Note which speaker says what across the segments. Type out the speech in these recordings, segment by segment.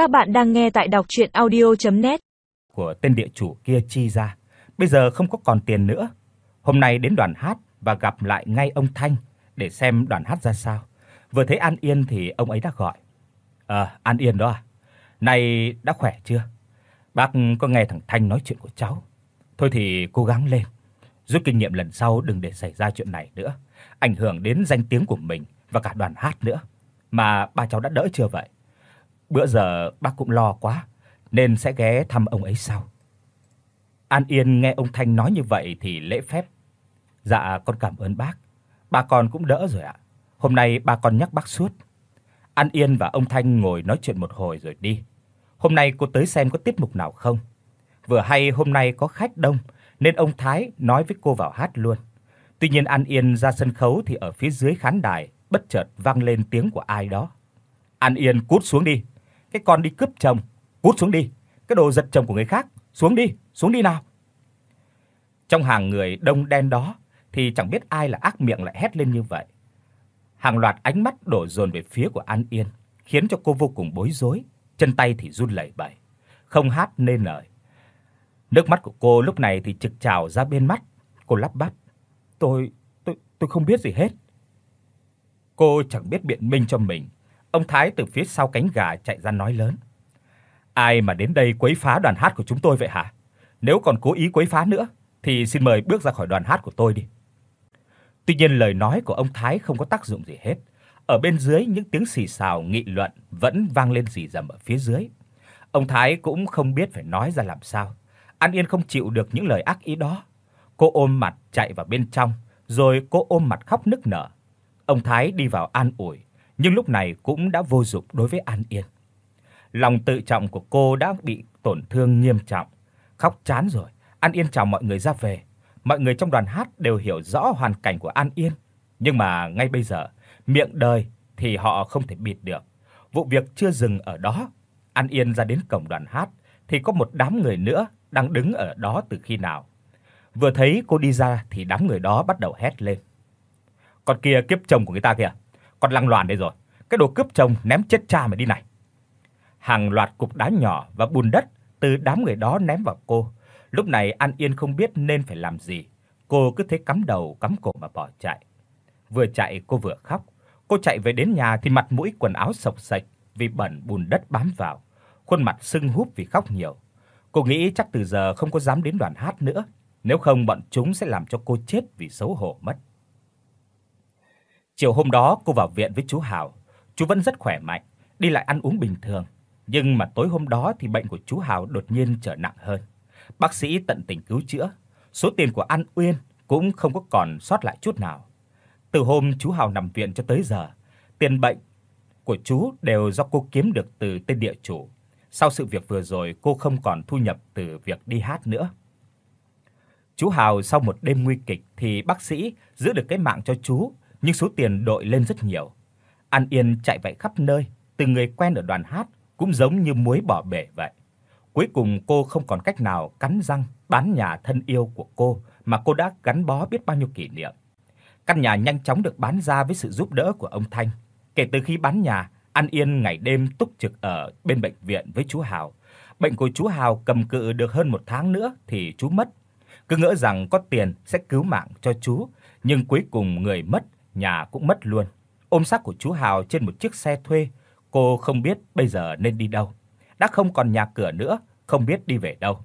Speaker 1: Các bạn đang nghe tại đọc audio net
Speaker 2: của tên địa chủ kia chi ra. Bây giờ không có còn tiền nữa. Hôm nay đến đoàn hát và gặp lại ngay ông Thanh để xem đoàn hát ra sao. Vừa thấy An Yên thì ông ấy đã gọi. "Ờ, An Yên đó à? Này đã khỏe chưa? Bác có nghe thằng Thanh nói chuyện của cháu. Thôi thì cố gắng lên. Rút kinh nghiệm lần sau đừng để xảy ra chuyện này nữa, ảnh hưởng đến danh tiếng của mình và cả đoàn hát nữa. Mà ba cháu đã đỡ chưa vậy?" Bữa giờ bác cũng lo quá nên sẽ ghé thăm ông ấy sau. An Yên nghe ông Thanh nói như vậy thì lễ phép. Dạ con cảm ơn bác. Bà con cũng đỡ rồi ạ. Hôm nay bà con nhắc bác suốt. An Yên và ông Thanh ngồi nói chuyện một hồi rồi đi. Hôm nay cô tới xem có tiết mục nào không. Vừa hay hôm nay có khách đông nên ông Thái nói với cô vào hát luôn. Tuy nhiên An Yên ra sân khấu thì ở phía dưới khán đài bất chợt vang lên tiếng của ai đó. An Yên cút xuống đi, cái con đi cướp chồng, cút xuống đi, cái đồ giật chồng của người khác, xuống đi, xuống đi nào. Trong hàng người đông đen đó thì chẳng biết ai là ác miệng lại hét lên như vậy. Hàng loạt ánh mắt đổ dồn về phía của An Yên, khiến cho cô vô cùng bối rối, chân tay thì run lẩy bẩy, không hát nên lời. Nước mắt của cô lúc này thì trực trào ra bên mắt, cô lắp bắp: "Tôi tôi tôi không biết gì hết." Cô chẳng biết biện minh cho mình Ông Thái từ phía sau cánh gà chạy ra nói lớn: "Ai mà đến đây quấy phá đoàn hát của chúng tôi vậy hả? Nếu còn cố ý quấy phá nữa thì xin mời bước ra khỏi đoàn hát của tôi đi." Tuy nhiên lời nói của ông Thái không có tác dụng gì hết. Ở bên dưới những tiếng xì xào nghị luận vẫn vang lên rì rầm ở phía dưới. Ông Thái cũng không biết phải nói ra làm sao. An Yên không chịu được những lời ác ý đó. Cô ôm mặt chạy vào bên trong, rồi cô ôm mặt khóc nức nở. Ông Thái đi vào an ủi, nhưng lúc này cũng đã vô dụng đối với An Yên. Lòng tự trọng của cô đã bị tổn thương nghiêm trọng, khóc chán rồi. An Yên chào mọi người ra về. Mọi người trong đoàn hát đều hiểu rõ hoàn cảnh của An Yên, nhưng mà ngay bây giờ, miệng đời thì họ không thể bịt được. Vụ việc chưa dừng ở đó. An Yên ra đến cổng đoàn hát thì có một đám người nữa đang đứng ở đó từ khi nào. Vừa thấy cô đi ra thì đám người đó bắt đầu hét lên. Con kia kiếp chồng của người ta kìa, con lăng loàn đây rồi. Cái đồ cướp chồng ném chết cha mày đi này. Hàng loạt cục đá nhỏ và bùn đất từ đám người đó ném vào cô. Lúc này An Yên không biết nên phải làm gì. Cô cứ thế cắm đầu cắm cổ mà bỏ chạy. Vừa chạy cô vừa khóc. Cô chạy về đến nhà thì mặt mũi quần áo sộc sạch vì bẩn bùn đất bám vào, khuôn mặt sưng húp vì khóc nhiều. Cô nghĩ chắc từ giờ không có dám đến đoàn hát nữa, nếu không bọn chúng sẽ làm cho cô chết vì xấu hổ mất. Chiều hôm đó cô vào viện với chú Hào. Chú vẫn rất khỏe mạnh, đi lại ăn uống bình thường, nhưng mà tối hôm đó thì bệnh của chú Hào đột nhiên trở nặng hơn. Bác sĩ tận tình cứu chữa, số tiền của An Uyên cũng không có còn sót lại chút nào. Từ hôm chú Hào nằm viện cho tới giờ, tiền bệnh của chú đều do cô kiếm được từ tên địa chủ. Sau sự việc vừa rồi, cô không còn thu nhập từ việc đi hát nữa. Chú Hào sau một đêm nguy kịch thì bác sĩ giữ được cái mạng cho chú nhưng số tiền đội lên rất nhiều. An Yên chạy vậy khắp nơi, từ người quen ở đoàn hát cũng giống như muối bỏ bể vậy. Cuối cùng cô không còn cách nào cắn răng bán nhà thân yêu của cô mà cô đã gắn bó biết bao nhiêu kỷ niệm. Căn nhà nhanh chóng được bán ra với sự giúp đỡ của ông Thanh. Kể từ khi bán nhà, An Yên ngày đêm túc trực ở bên bệnh viện với chú Hào. Bệnh của chú Hào cầm cự được hơn một tháng nữa thì chú mất. Cứ ngỡ rằng có tiền sẽ cứu mạng cho chú, nhưng cuối cùng người mất nhà cũng mất luôn. Ôm xác của chú Hào trên một chiếc xe thuê, cô không biết bây giờ nên đi đâu. Đã không còn nhà cửa nữa, không biết đi về đâu.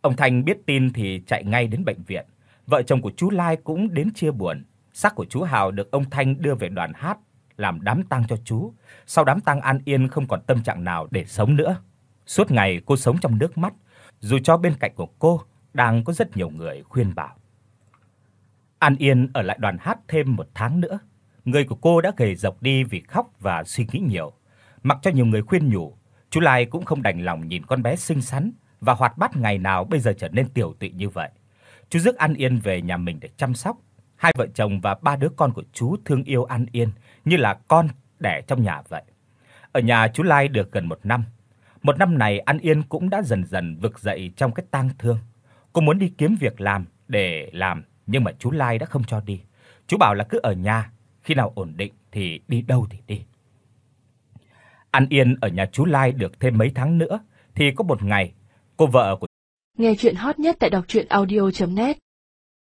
Speaker 2: Ông Thành biết tin thì chạy ngay đến bệnh viện. Vợ chồng của chú Lai cũng đến chia buồn. Xác của chú Hào được ông Thanh đưa về đoàn hát làm đám tang cho chú. Sau đám tang An Yên không còn tâm trạng nào để sống nữa. Suốt ngày cô sống trong nước mắt, dù cho bên cạnh của cô đang có rất nhiều người khuyên bảo. An Yên ở lại đoàn hát thêm một tháng nữa. Người của cô đã gầy rộc đi vì khóc và suy nghĩ nhiều. Mặc cho nhiều người khuyên nhủ, chú Lai cũng không đành lòng nhìn con bé xinh xắn và hoạt bát ngày nào bây giờ trở nên tiểu tụy như vậy. Chú rước An Yên về nhà mình để chăm sóc. Hai vợ chồng và ba đứa con của chú thương yêu An Yên như là con đẻ trong nhà vậy. Ở nhà chú Lai được gần một năm. Một năm này An Yên cũng đã dần dần vực dậy trong cái tang thương. Cô muốn đi kiếm việc làm để làm nhưng mà chú Lai đã không cho đi. Chú bảo là cứ ở nhà, khi nào ổn định thì đi đâu thì đi. An Yên ở nhà chú Lai được thêm mấy tháng nữa thì có một ngày, cô vợ của
Speaker 3: Nghe truyện hot nhất tại doctruyenaudio.net